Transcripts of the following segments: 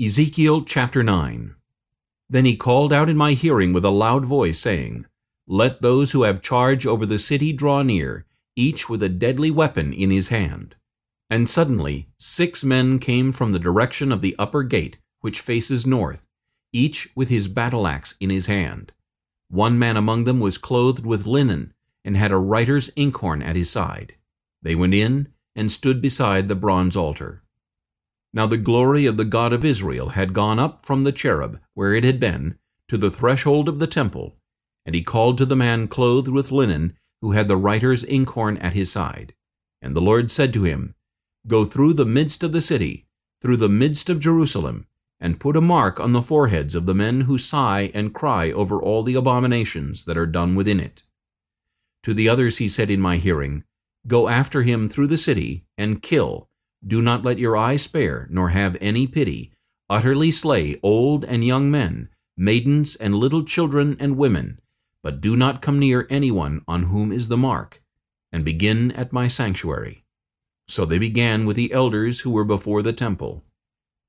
Ezekiel chapter 9 Then he called out in my hearing with a loud voice, saying, Let those who have charge over the city draw near, each with a deadly weapon in his hand. And suddenly six men came from the direction of the upper gate, which faces north, each with his battle-axe in his hand. One man among them was clothed with linen, and had a writer's inkhorn at his side. They went in, and stood beside the bronze altar. Now the glory of the God of Israel had gone up from the cherub, where it had been, to the threshold of the temple, and he called to the man clothed with linen, who had the writer's inkhorn at his side. And the Lord said to him, Go through the midst of the city, through the midst of Jerusalem, and put a mark on the foreheads of the men who sigh and cry over all the abominations that are done within it. To the others he said in my hearing, Go after him through the city, and kill, do not let your eye spare, nor have any pity. Utterly slay old and young men, maidens and little children and women, but do not come near anyone on whom is the mark, and begin at my sanctuary. So they began with the elders who were before the temple.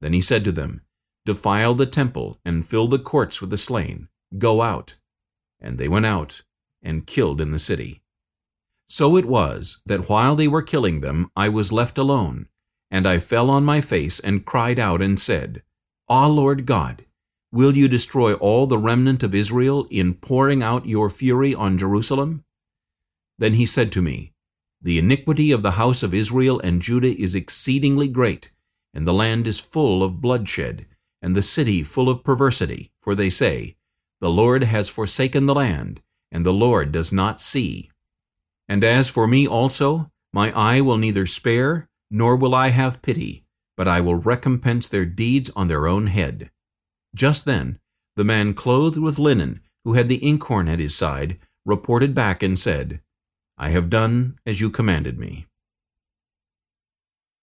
Then he said to them, Defile the temple, and fill the courts with the slain. Go out. And they went out, and killed in the city. So it was, that while they were killing them, I was left alone, and I fell on my face and cried out and said, Ah, Lord God, will you destroy all the remnant of Israel in pouring out your fury on Jerusalem? Then he said to me, The iniquity of the house of Israel and Judah is exceedingly great, and the land is full of bloodshed, and the city full of perversity, for they say, The Lord has forsaken the land, and the Lord does not see. And as for me also, my eye will neither spare, nor will I have pity, but I will recompense their deeds on their own head. Just then, the man clothed with linen, who had the inkhorn at his side, reported back and said, I have done as you commanded me.